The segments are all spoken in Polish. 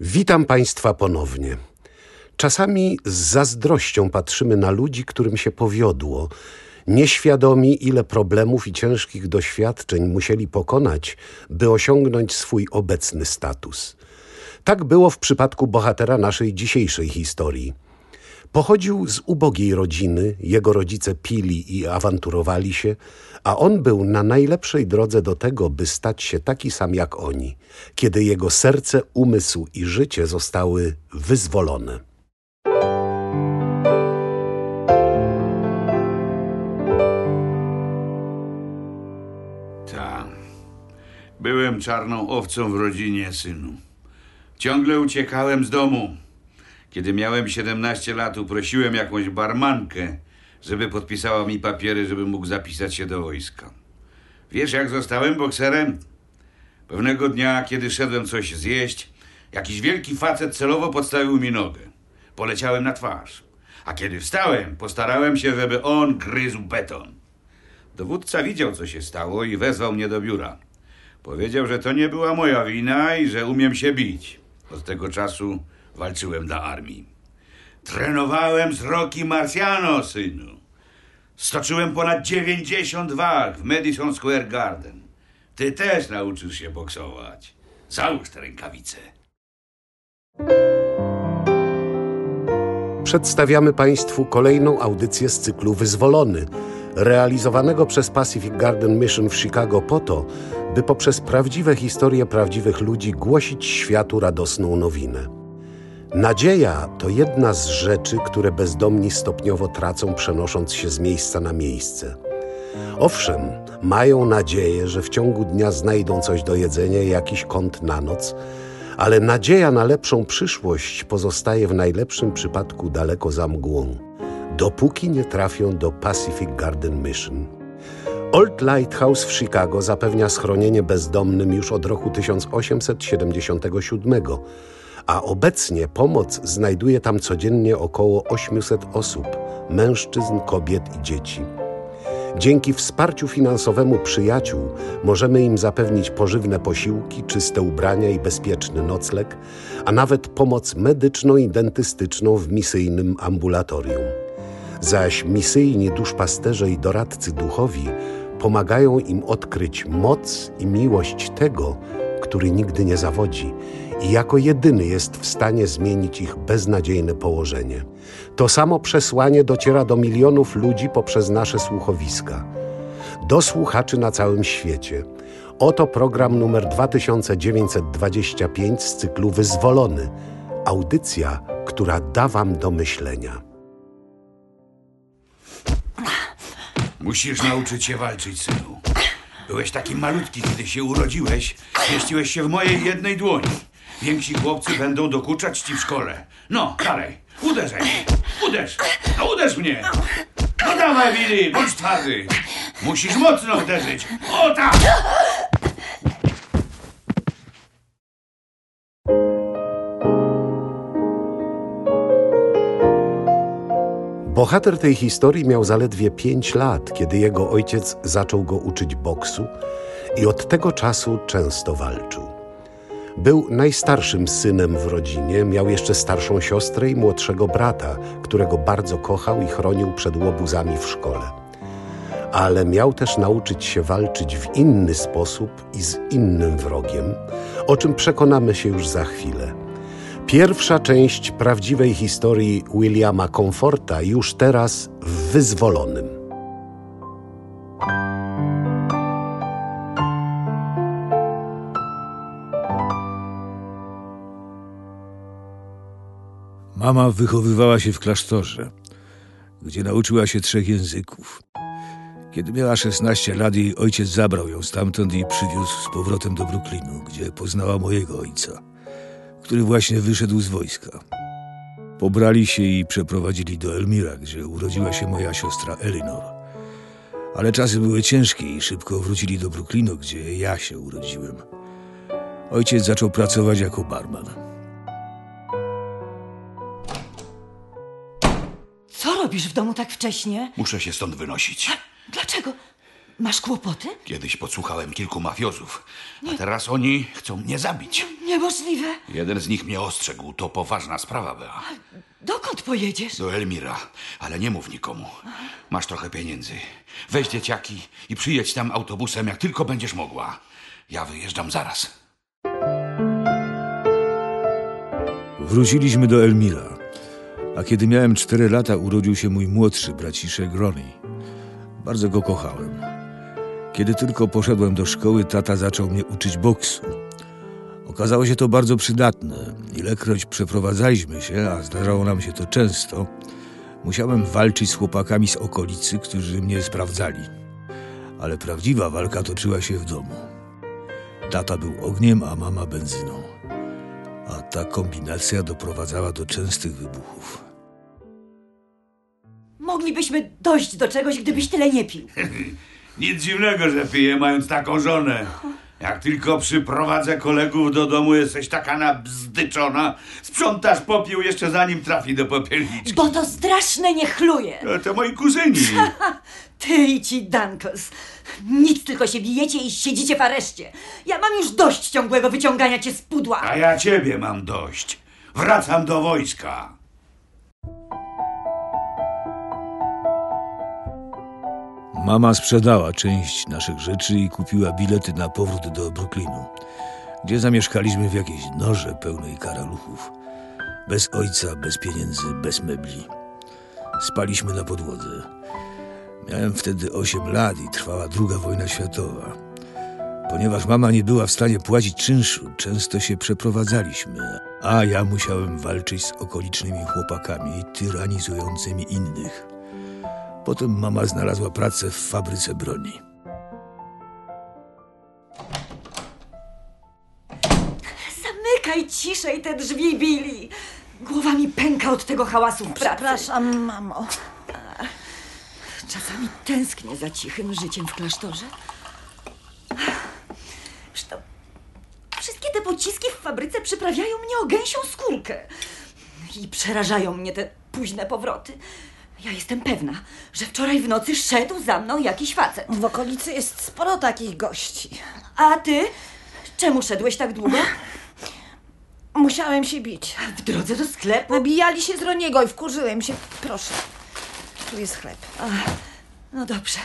Witam Państwa ponownie. Czasami z zazdrością patrzymy na ludzi, którym się powiodło, nieświadomi, ile problemów i ciężkich doświadczeń musieli pokonać, by osiągnąć swój obecny status. Tak było w przypadku bohatera naszej dzisiejszej historii. Pochodził z ubogiej rodziny, jego rodzice pili i awanturowali się, a on był na najlepszej drodze do tego, by stać się taki sam jak oni, kiedy jego serce, umysł i życie zostały wyzwolone. Tak. Byłem czarną owcą w rodzinie, synu. Ciągle uciekałem z domu. Kiedy miałem 17 lat, uprosiłem jakąś barmankę, żeby podpisała mi papiery, żebym mógł zapisać się do wojska. Wiesz, jak zostałem bokserem? Pewnego dnia, kiedy szedłem coś zjeść, jakiś wielki facet celowo podstawił mi nogę. Poleciałem na twarz. A kiedy wstałem, postarałem się, żeby on gryzł beton. Dowódca widział, co się stało i wezwał mnie do biura. Powiedział, że to nie była moja wina i że umiem się bić. Od tego czasu walczyłem dla armii. Trenowałem z Rocky Marciano, synu. Stoczyłem ponad 90 walk w Madison Square Garden. Ty też nauczysz się boksować. Załóż te rękawice. Przedstawiamy Państwu kolejną audycję z cyklu Wyzwolony, realizowanego przez Pacific Garden Mission w Chicago po to, by poprzez prawdziwe historie prawdziwych ludzi głosić światu radosną nowinę. Nadzieja to jedna z rzeczy, które bezdomni stopniowo tracą, przenosząc się z miejsca na miejsce. Owszem, mają nadzieję, że w ciągu dnia znajdą coś do jedzenia i jakiś kąt na noc, ale nadzieja na lepszą przyszłość pozostaje w najlepszym przypadku daleko za mgłą, dopóki nie trafią do Pacific Garden Mission. Old Lighthouse w Chicago zapewnia schronienie bezdomnym już od roku 1877, a obecnie pomoc znajduje tam codziennie około 800 osób mężczyzn, kobiet i dzieci. Dzięki wsparciu finansowemu przyjaciół możemy im zapewnić pożywne posiłki, czyste ubrania i bezpieczny nocleg, a nawet pomoc medyczną i dentystyczną w misyjnym ambulatorium. Zaś misyjni duszpasterze i doradcy duchowi pomagają im odkryć moc i miłość tego, który nigdy nie zawodzi i jako jedyny jest w stanie zmienić ich beznadziejne położenie. To samo przesłanie dociera do milionów ludzi poprzez nasze słuchowiska. Do słuchaczy na całym świecie. Oto program numer 2925 z cyklu Wyzwolony. Audycja, która da Wam do myślenia. Musisz nauczyć się walczyć, synu. Byłeś taki malutki, kiedy się urodziłeś. Mieściłeś się w mojej jednej dłoni. Więksi chłopcy będą dokuczać ci w szkole. No, dalej. Uderzaj. Uderz. No uderz mnie. No dawaj, Billy, bądź twardy. Musisz mocno uderzyć. O tak! Bohater tej historii miał zaledwie 5 lat, kiedy jego ojciec zaczął go uczyć boksu i od tego czasu często walczył. Był najstarszym synem w rodzinie, miał jeszcze starszą siostrę i młodszego brata, którego bardzo kochał i chronił przed łobuzami w szkole. Ale miał też nauczyć się walczyć w inny sposób i z innym wrogiem, o czym przekonamy się już za chwilę. Pierwsza część prawdziwej historii Williama Comforta już teraz w Wyzwolonym. Mama wychowywała się w klasztorze, gdzie nauczyła się trzech języków. Kiedy miała 16 lat, jej ojciec zabrał ją stamtąd i przywiózł z powrotem do Brooklynu, gdzie poznała mojego ojca, który właśnie wyszedł z wojska. Pobrali się i przeprowadzili do Elmira, gdzie urodziła się moja siostra Elinor. Ale czasy były ciężkie i szybko wrócili do Brooklynu, gdzie ja się urodziłem. Ojciec zaczął pracować jako barman. Co robisz w domu tak wcześnie? Muszę się stąd wynosić. Dlaczego? Masz kłopoty? Kiedyś podsłuchałem kilku mafiozów, a teraz oni chcą mnie zabić. Niemożliwe. Jeden z nich mnie ostrzegł. To poważna sprawa, Bea. Dokąd pojedziesz? Do Elmira, ale nie mów nikomu. Masz trochę pieniędzy. Weź dzieciaki i przyjedź tam autobusem, jak tylko będziesz mogła. Ja wyjeżdżam zaraz. Wróciliśmy do Elmira, a kiedy miałem cztery lata, urodził się mój młodszy braciszek Ronnie. Bardzo go kochałem. Kiedy tylko poszedłem do szkoły, tata zaczął mnie uczyć boksu. Okazało się to bardzo przydatne. Ilekroć przeprowadzaliśmy się, a zdarzało nam się to często, musiałem walczyć z chłopakami z okolicy, którzy mnie sprawdzali. Ale prawdziwa walka toczyła się w domu. Tata był ogniem, a mama benzyną. A ta kombinacja doprowadzała do częstych wybuchów. Moglibyśmy dojść do czegoś, gdybyś tyle nie pił. Nic dziwnego, że piję, mając taką żonę. Jak tylko przyprowadzę kolegów do domu, jesteś taka nabzdyczona. Sprzątasz popiół jeszcze zanim trafi do popielniczki. Bo to straszne nie chluje. No, to moi kuzyni. Ty i ci Dankos. Nic tylko się bijecie i siedzicie w areszcie. Ja mam już dość ciągłego wyciągania cię z pudła. A ja ciebie mam dość. Wracam do wojska. Mama sprzedała część naszych rzeczy i kupiła bilety na powrót do Brooklynu, gdzie zamieszkaliśmy w jakiejś norze pełnej karaluchów. Bez ojca, bez pieniędzy, bez mebli. Spaliśmy na podłodze. Miałem wtedy 8 lat i trwała druga wojna światowa. Ponieważ mama nie była w stanie płacić czynszu, często się przeprowadzaliśmy, a ja musiałem walczyć z okolicznymi chłopakami tyranizującymi innych. Potem mama znalazła pracę w fabryce broni. Zamykaj ciszej te drzwi, Billy. Głowa mi pęka od tego hałasu w pracy. Przepraszam, mamo. Czasami tęsknię za cichym życiem w klasztorze. Zresztą wszystkie te pociski w fabryce przyprawiają mnie o gęsią skórkę. I przerażają mnie te późne powroty. Ja jestem pewna, że wczoraj w nocy szedł za mną jakiś facet. W okolicy jest sporo takich gości. A ty? Czemu szedłeś tak długo? Musiałem się bić. W drodze do sklepu? Nabijali się z Roniego i wkurzyłem się. Proszę, tu jest chleb. No dobrze.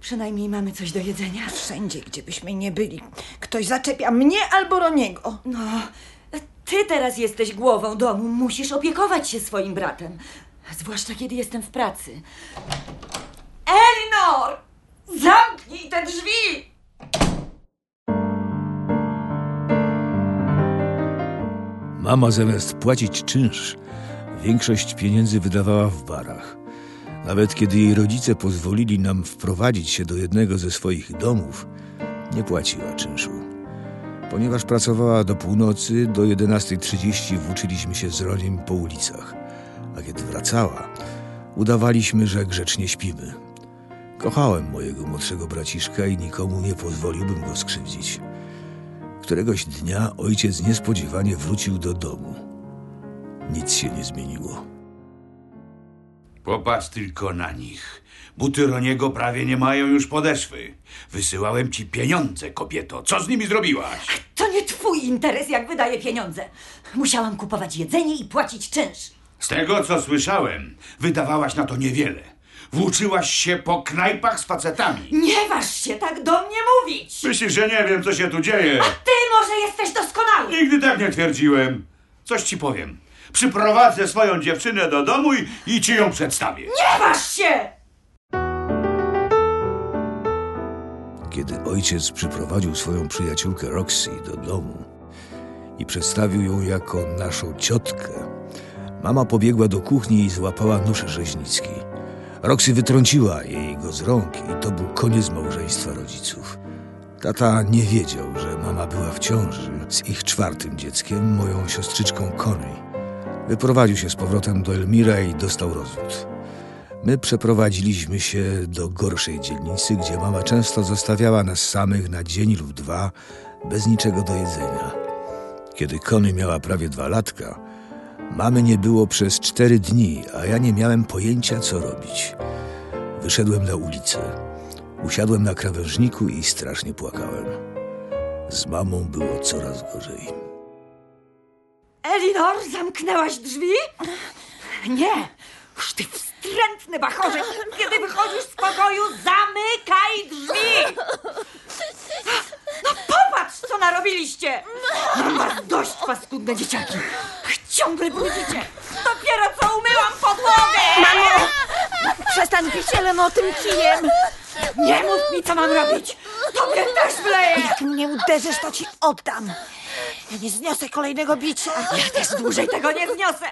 Przynajmniej mamy coś do jedzenia. Wszędzie, gdzie byśmy nie byli, ktoś zaczepia mnie albo Roniego. No, ty teraz jesteś głową domu. Musisz opiekować się swoim bratem. Zwłaszcza kiedy jestem w pracy. Elinor! Zamknij te drzwi! Mama zamiast płacić czynsz, większość pieniędzy wydawała w barach. Nawet kiedy jej rodzice pozwolili nam wprowadzić się do jednego ze swoich domów, nie płaciła czynszu. Ponieważ pracowała do północy, do 11.30 włóczyliśmy się z Roniem po ulicach, a kiedy wracała, udawaliśmy, że grzecznie śpimy. Kochałem mojego młodszego braciszka i nikomu nie pozwoliłbym go skrzywdzić. Któregoś dnia ojciec niespodziewanie wrócił do domu. Nic się nie zmieniło. Popatrz tylko na nich. Buty Roniego prawie nie mają już podeszwy. Wysyłałem ci pieniądze, kobieto. Co z nimi zrobiłaś? To nie twój interes, jak wydaję pieniądze. Musiałam kupować jedzenie i płacić czynsz. Z tego, co słyszałem, wydawałaś na to niewiele. Włóczyłaś się po knajpach z facetami. Nie waż się tak do mnie mówić! Myślisz, że nie wiem, co się tu dzieje? Ty może jesteś doskonały! Nigdy tak nie twierdziłem. Coś ci powiem. Przyprowadzę swoją dziewczynę do domu i, i ci ją przedstawię. Nie waż się! Kiedy ojciec przyprowadził swoją przyjaciółkę Roxy do domu i przedstawił ją jako naszą ciotkę, mama pobiegła do kuchni i złapała nóż rzeźnicki. Roxy wytrąciła jej go z rąk i to był koniec małżeństwa rodziców. Tata nie wiedział, że mama była w ciąży z ich czwartym dzieckiem, moją siostrzyczką Connie. Wyprowadził się z powrotem do Elmira i dostał rozwód. My przeprowadziliśmy się do gorszej dzielnicy, gdzie mama często zostawiała nas samych na dzień lub dwa, bez niczego do jedzenia. Kiedy Kony miała prawie dwa latka, mamy nie było przez cztery dni, a ja nie miałem pojęcia, co robić. Wyszedłem na ulicę. Usiadłem na krawężniku i strasznie płakałem. Z mamą było coraz gorzej. Elinor, zamknęłaś drzwi? Nie! Już ty wstrętny bachorze! Kiedy wychodzisz z pokoju, zamykaj drzwi! No popatrz, co narobiliście! Mam was dość, paskudne dzieciaki! Ciągle brudzicie! Dopiero co umyłam podłogę! Mamo! Przestań bić Eleno tym kijem! Nie mów mi, co mam robić! Tobie też wleję! Jak mnie uderzysz, to ci oddam! Ja nie zniosę kolejnego bicia! Ja też dłużej tego nie zniosę!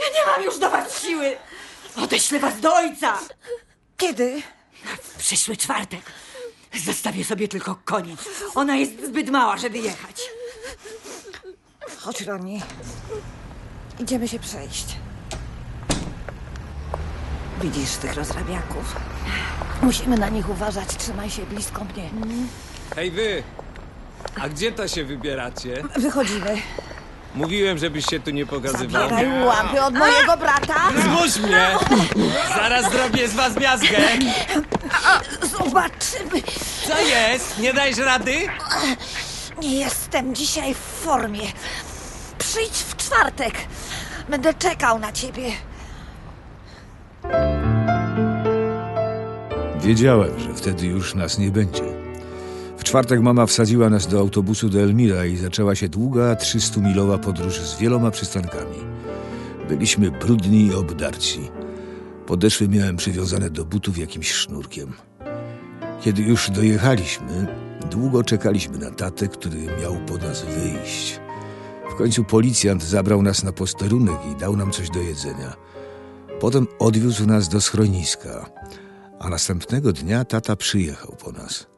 Ja nie mam już do was siły! Odeślę was do ojca! Kiedy? W przyszły czwartek. Zostawię sobie tylko konie. Ona jest zbyt mała, żeby jechać. Chodź, Roni. Idziemy się przejść. Widzisz tych rozrabiaków? Musimy na nich uważać. Trzymaj się blisko mnie. Hej wy! A gdzie to się wybieracie? Wychodzimy. Mówiłem, żebyś się tu nie pokazywał. Zabieraj łapy od mojego brata. Zmuś mnie! Zaraz zrobię z was miazgę! Zobaczymy. Co jest? Nie dajesz rady? Nie jestem dzisiaj w formie. Przyjdź w czwartek. Będę czekał na ciebie. Wiedziałem, że wtedy już nas nie będzie. Czwartek mama wsadziła nas do autobusu do Elmira i zaczęła się długa, 300-milowa podróż z wieloma przystankami. Byliśmy brudni i obdarci. Podeszwy miałem przywiązane do butów jakimś sznurkiem. Kiedy już dojechaliśmy, długo czekaliśmy na tatę, który miał po nas wyjść. W końcu policjant zabrał nas na posterunek i dał nam coś do jedzenia. Potem odwiózł nas do schroniska, a następnego dnia tata przyjechał po nas.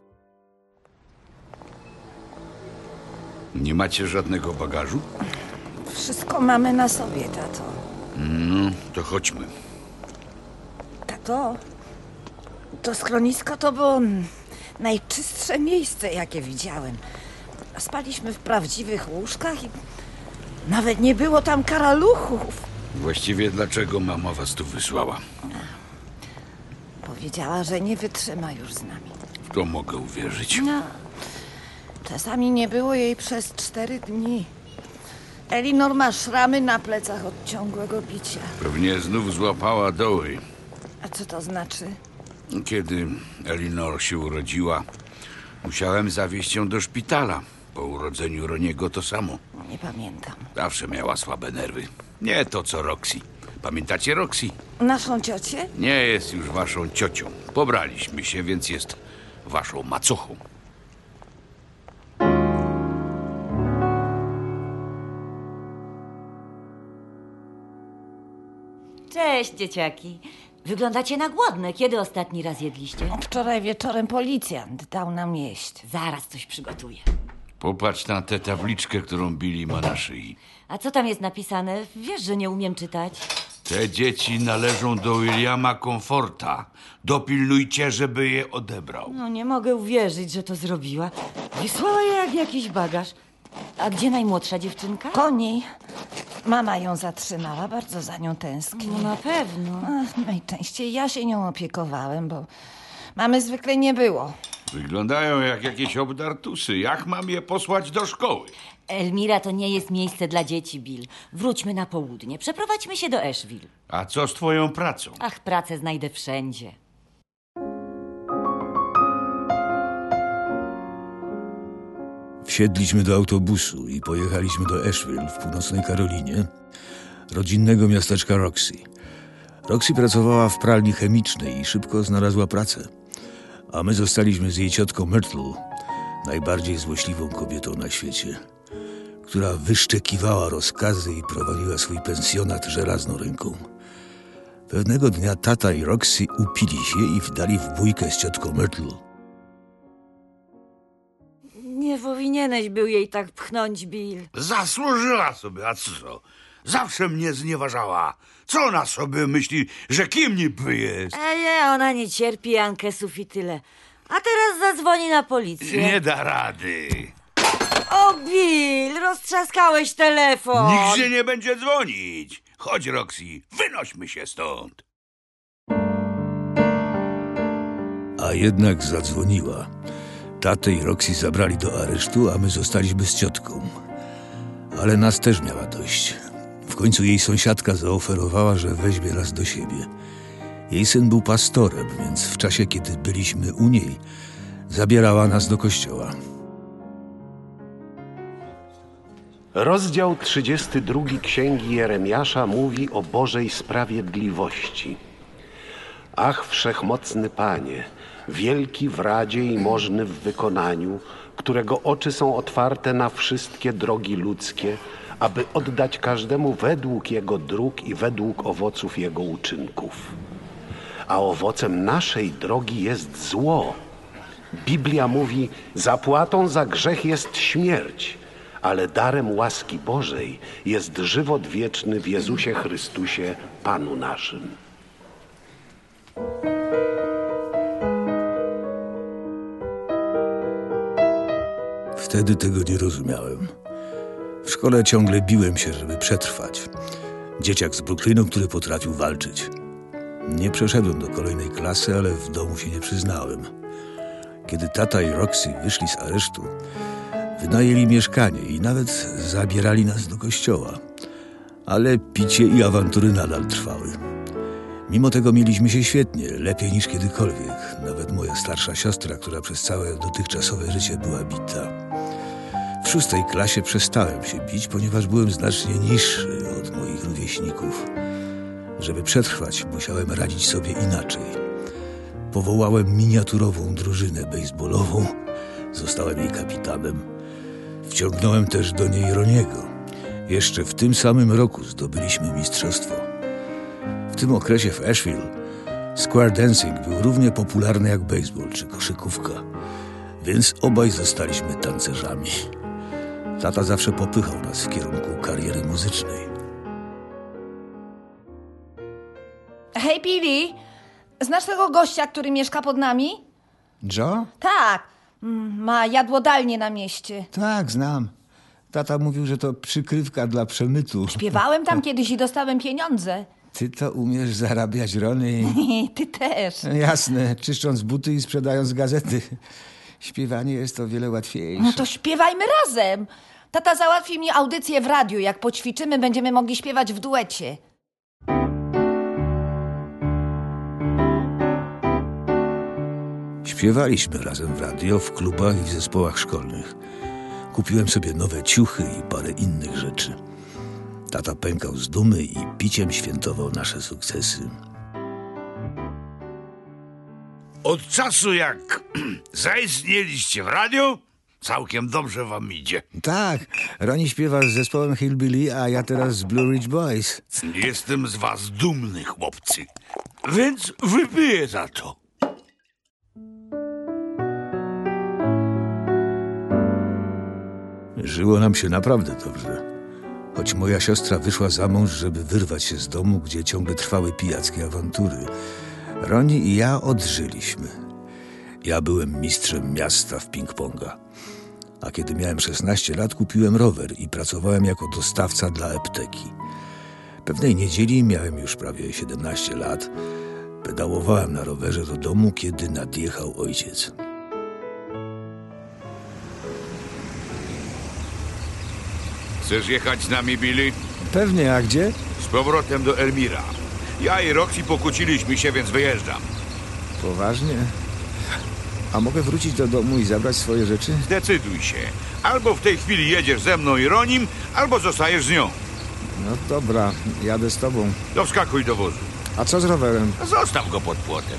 Nie macie żadnego bagażu? Wszystko mamy na sobie, tato. No, to chodźmy. Tato, to schronisko to było najczystsze miejsce, jakie widziałem. Spaliśmy w prawdziwych łóżkach i nawet nie było tam karaluchów. Właściwie dlaczego mama was tu wysłała? Powiedziała, że nie wytrzyma już z nami. W to mogę uwierzyć. No, czasami nie było jej przez cztery dni. Elinor ma szramy na plecach od ciągłego bicia. Pewnie znów złapała doły. A co to znaczy? Kiedy Elinor się urodziła, musiałem zawieźć ją do szpitala. Po urodzeniu Roniego to samo. Nie pamiętam. Zawsze miała słabe nerwy. Nie to co Roxy. Pamiętacie Roxy? Naszą ciocię? Nie jest już waszą ciocią. Pobraliśmy się, więc jest waszą macochą. Cześć, dzieciaki. Wyglądacie na głodne. Kiedy ostatni raz jedliście? Wczoraj wieczorem policjant dał nam jeść. Zaraz coś przygotuję. Popatrz na tę tabliczkę, którą Billy ma na szyi. A co tam jest napisane? Wiesz, że nie umiem czytać. Te dzieci należą do Williama Comforta. Dopilnujcie, żeby je odebrał. No nie mogę uwierzyć, że to zrobiła. Wysłała je jak jakiś bagaż. A gdzie najmłodsza dziewczynka? Koni. Mama ją zatrzymała, bardzo za nią tęskni. No na pewno. Ach, najczęściej ja się nią opiekowałem, bo mamy zwykle nie było. Wyglądają jak jakieś obdartusy. Jak mam je posłać do szkoły? Elmira to nie jest miejsce dla dzieci, Bill. Wróćmy na południe. Przeprowadźmy się do Asheville. A co z twoją pracą? Ach, pracę znajdę wszędzie. Wsiedliśmy do autobusu i pojechaliśmy do Asheville w północnej Karolinie, rodzinnego miasteczka Roxy. Roxy pracowała w pralni chemicznej i szybko znalazła pracę, a my zostaliśmy z jej ciotką Myrtle, najbardziej złośliwą kobietą na świecie, która wyszczekiwała rozkazy i prowadziła swój pensjonat żelazną ręką. Pewnego dnia tata i Roxy upili się i wdali w bójkę z ciotką Myrtle. Nie powinieneś był jej tak pchnąć, Bill. Zasłużyła sobie, a co? Zawsze mnie znieważała. Co ona sobie myśli, że kim niby jest? E, nie, ona nie cierpi ankesów i tyle. A teraz zadzwoni na policję. Nie da rady. O, Bill, roztrzaskałeś telefon. Nigdzie nie będzie dzwonić. Chodź, Roxy, wynośmy się stąd. A jednak zadzwoniła. Tatę i Roxy zabrali do aresztu, a my zostaliśmy z ciotką. Ale nas też miała dość. W końcu jej sąsiadka zaoferowała, że weźmie nas do siebie. Jej syn był pastorem, więc w czasie, kiedy byliśmy u niej, zabierała nas do kościoła. Rozdział 32 Księgi Jeremiasza mówi o Bożej sprawiedliwości. Ach, wszechmocny Panie, wielki w radzie i możny w wykonaniu, którego oczy są otwarte na wszystkie drogi ludzkie, aby oddać każdemu według jego dróg i według owoców jego uczynków. A owocem naszej drogi jest zło. Biblia mówi: Zapłatą za grzech jest śmierć, ale darem łaski Bożej jest żywot wieczny w Jezusie Chrystusie, Panu naszym. Wtedy tego nie rozumiałem. W szkole ciągle biłem się, żeby przetrwać. Dzieciak z Brooklynu, który potrafił walczyć. Nie przeszedłem do kolejnej klasy, ale w domu się nie przyznałem. Kiedy tata i Roxy wyszli z aresztu, wynajęli mieszkanie i nawet zabierali nas do kościoła. Ale picie i awantury nadal trwały. Mimo tego mieliśmy się świetnie, lepiej niż kiedykolwiek. Nawet moja starsza siostra, która przez całe dotychczasowe życie była bita. W szóstej klasie przestałem się bić, ponieważ byłem znacznie niższy od moich rówieśników. Żeby przetrwać, musiałem radzić sobie inaczej. Powołałem miniaturową drużynę baseballową, zostałem jej kapitanem. Wciągnąłem też do niej Roniego. Jeszcze w tym samym roku zdobyliśmy mistrzostwo. W tym okresie w Asheville square dancing był równie popularny jak baseball czy koszykówka, więc obaj zostaliśmy tancerzami. Tata zawsze popychał nas w kierunku kariery muzycznej. Hej, Billy! Znasz tego gościa, który mieszka pod nami? Joe? Tak. Mm, Ma jadłodalnię na mieście. Tak, znam. Tata mówił, że to przykrywka dla przemytu. Śpiewałem tam kiedyś i dostałem pieniądze. Ty to umiesz zarabiać, Rony. i- Ty też. Jasne, czyszcząc buty i sprzedając gazety. Śpiewanie jest o wiele łatwiejsze. No to śpiewajmy razem. Tata załatwi mi audycję w radiu. Jak poćwiczymy, będziemy mogli śpiewać w duecie. Śpiewaliśmy razem w radio, w klubach i w zespołach szkolnych. Kupiłem sobie nowe ciuchy i parę innych rzeczy. Tata pękał z dumy i piciem świętował nasze sukcesy. Od czasu jak zaistnieliście w radiu, całkiem dobrze wam idzie. Tak, Roni śpiewa z zespołem Hillbilly, a ja teraz z Blue Ridge Boys. Jestem z was dumny, chłopcy. Więc wypiję za to. Żyło nam się naprawdę dobrze. Choć moja siostra wyszła za mąż, żeby wyrwać się z domu, gdzie ciągle trwały pijackie awantury, Roni i ja odżyliśmy. Ja byłem mistrzem miasta w ping-ponga. A kiedy miałem 16 lat, kupiłem rower i pracowałem jako dostawca dla apteki. Pewnej niedzieli miałem już prawie 17 lat. Pedałowałem na rowerze do domu, kiedy nadjechał ojciec. Chcesz jechać z nami, Billy? Pewnie, a gdzie? Z powrotem do Elmira. Ja i Roxy pokłóciliśmy się, więc wyjeżdżam. Poważnie? A mogę wrócić do domu i zabrać swoje rzeczy? Zdecyduj się. Albo w tej chwili jedziesz ze mną i Ronim, albo zostajesz z nią. No dobra, jadę z tobą. To wskakuj do wozu. A co z rowerem? Zostaw go pod płotem.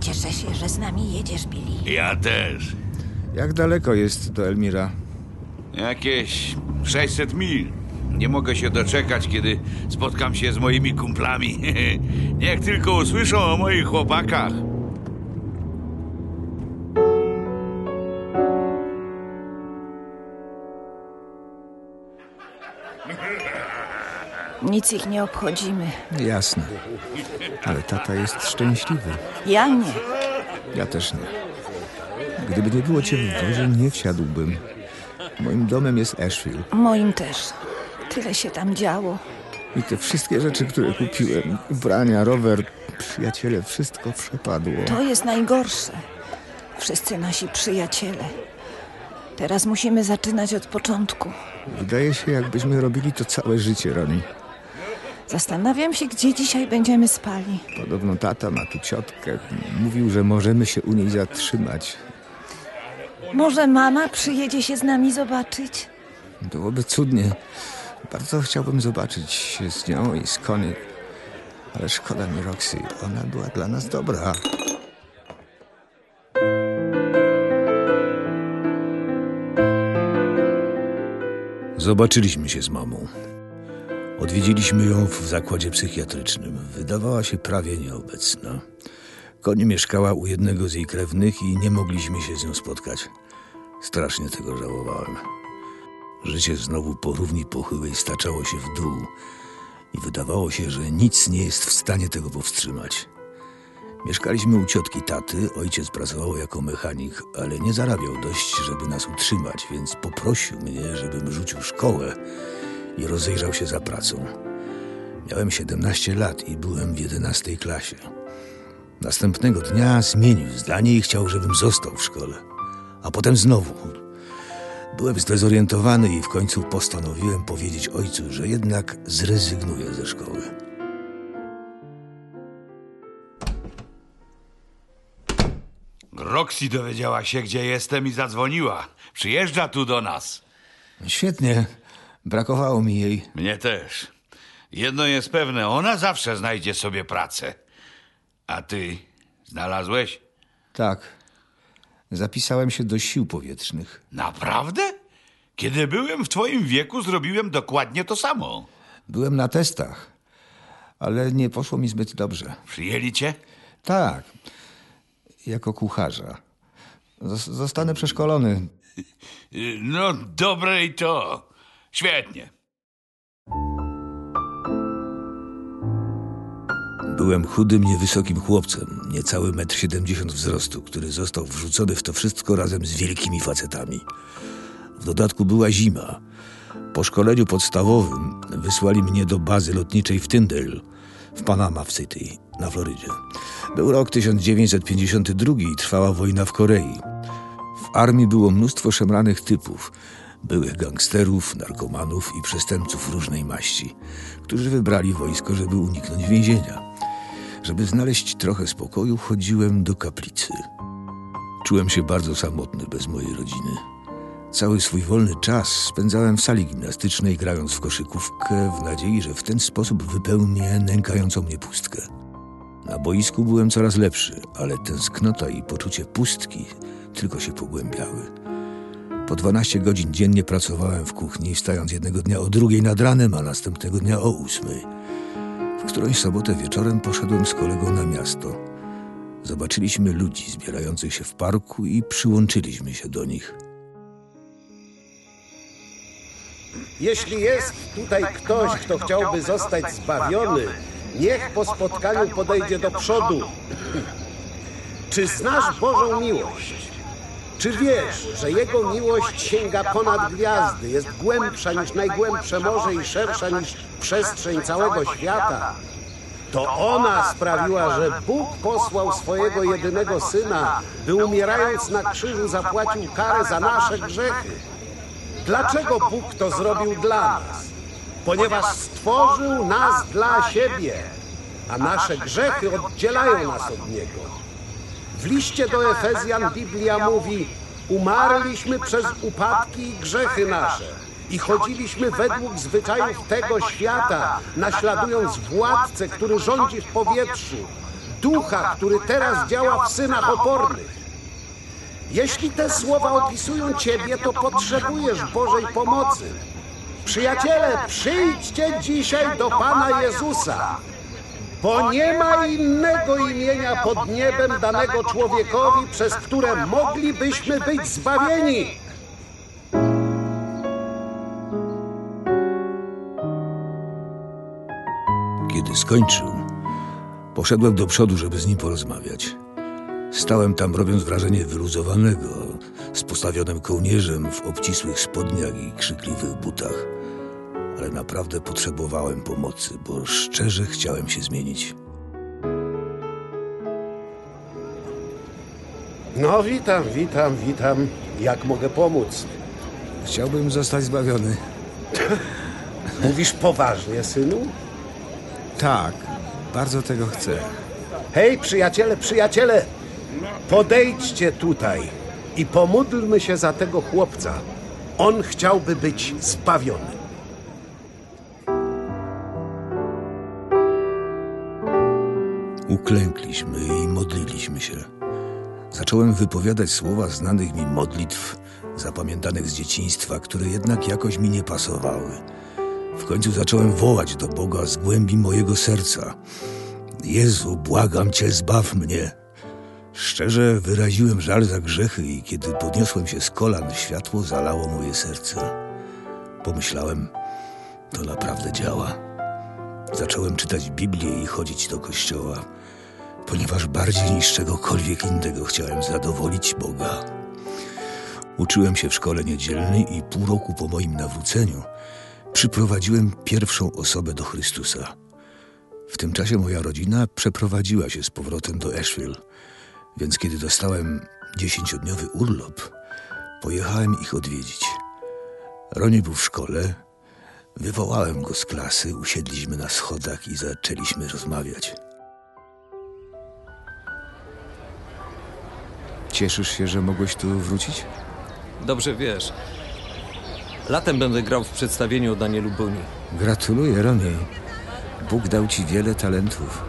Cieszę się, że z nami jedziesz, Billy. Ja też. Jak daleko jest do Elmira? Jakieś 600 mil. Nie mogę się doczekać, kiedy spotkam się z moimi kumplami. Niech tylko usłyszą o moich chłopakach. Nic ich nie obchodzimy. Jasne. Ale tata jest szczęśliwy. Ja nie. Ja też nie. Gdyby nie było cię w wozie, nie wsiadłbym. Moim domem jest Asheville. Moim też. Tyle się tam działo. I te wszystkie rzeczy, które kupiłem, ubrania, rower, przyjaciele, wszystko przepadło. To jest najgorsze. Wszyscy nasi przyjaciele. Teraz musimy zaczynać od początku. Wydaje się, jakbyśmy robili to całe życie, Roni. Zastanawiam się, gdzie dzisiaj będziemy spali. Podobno tata ma tu ciotkę. Mówił, że możemy się u niej zatrzymać. Może mama przyjedzie się z nami zobaczyć? Byłoby cudnie. Bardzo chciałbym zobaczyć się z nią i z Connie. Ale szkoda mi Roxy. Ona była dla nas dobra. Zobaczyliśmy się z mamą. Odwiedziliśmy ją w zakładzie psychiatrycznym. Wydawała się prawie nieobecna. Koni mieszkała u jednego z jej krewnych i nie mogliśmy się z nią spotkać. Strasznie tego żałowałem. Życie znowu po równi pochyłej staczało się w dół i wydawało się, że nic nie jest w stanie tego powstrzymać. Mieszkaliśmy u ciotki taty, ojciec pracował jako mechanik, ale nie zarabiał dość, żeby nas utrzymać, więc poprosił mnie, żebym rzucił szkołę i rozejrzał się za pracą. Miałem 17 lat i byłem w 11 klasie. Następnego dnia zmienił zdanie i chciał, żebym został w szkole. A potem znowu. Byłem zdezorientowany i w końcu postanowiłem powiedzieć ojcu, że jednak zrezygnuję ze szkoły. Roxy dowiedziała się, gdzie jestem i zadzwoniła. Przyjeżdża tu do nas. Świetnie. Brakowało mi jej. Mnie też. Jedno jest pewne, ona zawsze znajdzie sobie pracę. A ty znalazłeś? Tak. Zapisałem się do sił powietrznych. Naprawdę? Kiedy byłem w twoim wieku, zrobiłem dokładnie to samo. Byłem na testach, ale nie poszło mi zbyt dobrze. Przyjęli cię? Tak, jako kucharza. Zos- Zostanę przeszkolony. No, dobre i to. Świetnie. Byłem chudym, niewysokim chłopcem, niecały metr siedemdziesiąt wzrostu, który został wrzucony w to wszystko razem z wielkimi facetami. W dodatku była zima. Po szkoleniu podstawowym wysłali mnie do bazy lotniczej w Tyndale, w Panama City, na Florydzie. Był rok 1952 i trwała wojna w Korei. W armii było mnóstwo szemranych typów, byłych gangsterów, narkomanów i przestępców różnej maści, którzy wybrali wojsko, żeby uniknąć więzienia. Żeby znaleźć trochę spokoju, chodziłem do kaplicy. Czułem się bardzo samotny bez mojej rodziny. Cały swój wolny czas spędzałem w sali gimnastycznej, grając w koszykówkę, w nadziei, że w ten sposób wypełnię nękającą mnie pustkę. Na boisku byłem coraz lepszy, ale tęsknota i poczucie pustki tylko się pogłębiały. Po 12 godzin dziennie pracowałem w kuchni, wstając jednego dnia o drugiej nad ranem, a następnego dnia o ósmej. W którąś sobotę wieczorem poszedłem z kolegą na miasto. Zobaczyliśmy ludzi zbierających się w parku i przyłączyliśmy się do nich. Jeśli jest tutaj ktoś, kto chciałby zostać zbawiony, niech po spotkaniu podejdzie do przodu. Czy znasz Bożą miłość? Czy wiesz, że Jego miłość sięga ponad gwiazdy, jest głębsza niż najgłębsze morze i szersza niż przestrzeń całego świata? To ona sprawiła, że Bóg posłał swojego jedynego Syna, by umierając na krzyżu zapłacił karę za nasze grzechy. Dlaczego Bóg to zrobił dla nas? Ponieważ stworzył nas dla siebie, a nasze grzechy oddzielają nas od Niego. W liście do Efezjan Biblia mówi: Umarliśmy przez upadki i grzechy nasze i chodziliśmy według zwyczajów tego świata, naśladując władcę, który rządzi w powietrzu, ducha, który teraz działa w synach opornych. Jeśli te słowa opisują Ciebie, to potrzebujesz Bożej pomocy. Przyjaciele, przyjdźcie dzisiaj do Pana Jezusa, bo nie ma innego imienia pod niebem danego człowiekowi, przez które moglibyśmy być zbawieni. Kiedy skończył, poszedłem do przodu, żeby z nim porozmawiać. Stałem tam, robiąc wrażenie wyluzowanego, z postawionym kołnierzem w obcisłych spodniach i krzykliwych butach. Ale naprawdę potrzebowałem pomocy, bo szczerze chciałem się zmienić. No, witam, witam, witam. Jak mogę pomóc? Chciałbym zostać zbawiony. Mówisz poważnie, synu? Tak, bardzo tego chcę. Hej, przyjaciele, przyjaciele! Podejdźcie tutaj i pomódlmy się za tego chłopca. On chciałby być zbawiony. Uklękliśmy i modliliśmy się. Zacząłem wypowiadać słowa znanych mi modlitw, zapamiętanych z dzieciństwa, które jednak jakoś mi nie pasowały. W końcu zacząłem wołać do Boga z głębi mojego serca. Jezu, błagam Cię, zbaw mnie. Szczerze wyraziłem żal za grzechy i kiedy podniosłem się z kolan, światło zalało moje serce. Pomyślałem, to naprawdę działa. Zacząłem czytać Biblię i chodzić do kościoła, ponieważ bardziej niż czegokolwiek innego chciałem zadowolić Boga. Uczyłem się w szkole niedzielnej i pół roku po moim nawróceniu przyprowadziłem pierwszą osobę do Chrystusa. W tym czasie moja rodzina przeprowadziła się z powrotem do Asheville, więc kiedy dostałem dziesięciodniowy urlop, pojechałem ich odwiedzić. Roni był w szkole, wywołałem go z klasy, usiedliśmy na schodach i zaczęliśmy rozmawiać. Cieszysz się, że mogłeś tu wrócić? Dobrze wiesz. Latem będę grał w przedstawieniu o Danielu Buni. Gratuluję, Rony. Bóg dał ci wiele talentów.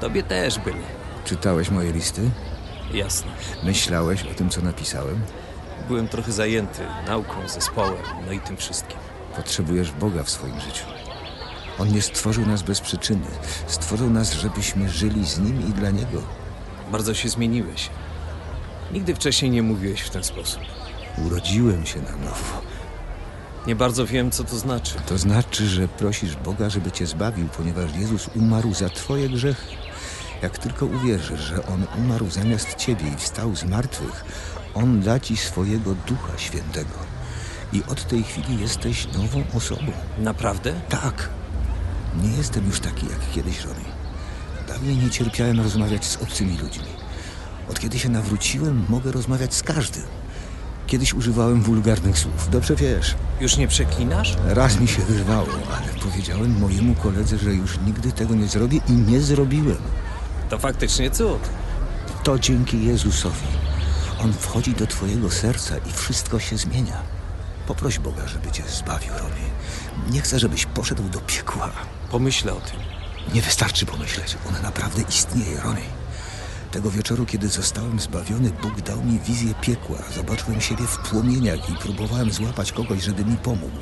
Tobie też byli. Czytałeś moje listy? Jasne. Myślałeś o tym, co napisałem? Byłem trochę zajęty nauką, zespołem, no i tym wszystkim. Potrzebujesz Boga w swoim życiu. On nie stworzył nas bez przyczyny. Stworzył nas, żebyśmy żyli z Nim i dla Niego. Bardzo się zmieniłeś. Nigdy wcześniej nie mówiłeś w ten sposób. Urodziłem się na nowo. Nie bardzo wiem, co to znaczy. To znaczy, że prosisz Boga, żeby cię zbawił, ponieważ Jezus umarł za twoje grzechy. Jak tylko uwierzysz, że On umarł zamiast ciebie i wstał z martwych, On da ci swojego Ducha Świętego. I od tej chwili jesteś nową osobą. Naprawdę? Tak. Nie jestem już taki jak kiedyś, Rory. Dawniej nie cierpiałem rozmawiać z obcymi ludźmi. Od kiedy się nawróciłem, mogę rozmawiać z każdym. Kiedyś używałem wulgarnych słów. Dobrze wiesz. Już nie przeklinasz? Raz mi się wyrwało, ale powiedziałem mojemu koledze, że już nigdy tego nie zrobię i nie zrobiłem. To faktycznie cud. To dzięki Jezusowi. On wchodzi do twojego serca i wszystko się zmienia. Poproś Boga, żeby cię zbawił, Romy. Nie chcę, żebyś poszedł do piekła. Pomyślę o tym. Nie wystarczy pomyśleć. On naprawdę istnieje, Romy. Tego wieczoru, kiedy zostałem zbawiony, Bóg dał mi wizję piekła. Zobaczyłem siebie w płomieniach i próbowałem złapać kogoś, żeby mi pomógł.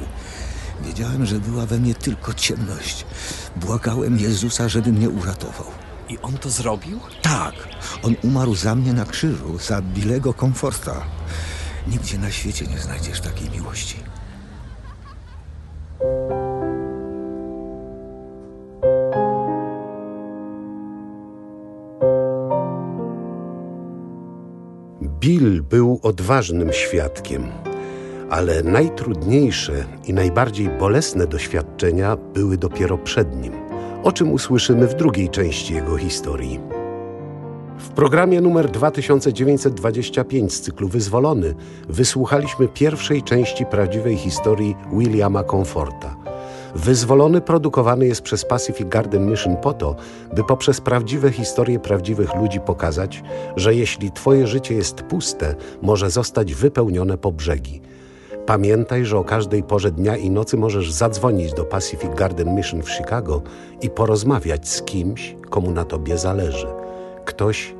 Wiedziałem, że była we mnie tylko ciemność. Błagałem Jezusa, żeby mnie uratował. I on to zrobił? Tak, on umarł za mnie na krzyżu, za Bilego Komforta. Nigdzie na świecie nie znajdziesz takiej miłości. Bill był odważnym świadkiem, ale najtrudniejsze i najbardziej bolesne doświadczenia były dopiero przed nim, o czym usłyszymy w drugiej części jego historii. Programie numer 2925 z cyklu Wyzwolony wysłuchaliśmy pierwszej części prawdziwej historii Williama Comforta. Wyzwolony produkowany jest przez Pacific Garden Mission po to, by poprzez prawdziwe historie prawdziwych ludzi pokazać, że jeśli Twoje życie jest puste, może zostać wypełnione po brzegi. Pamiętaj, że o każdej porze dnia i nocy możesz zadzwonić do Pacific Garden Mission w Chicago i porozmawiać z kimś, komu na Tobie zależy. Ktoś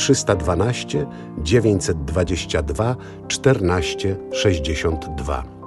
312 922 14 62.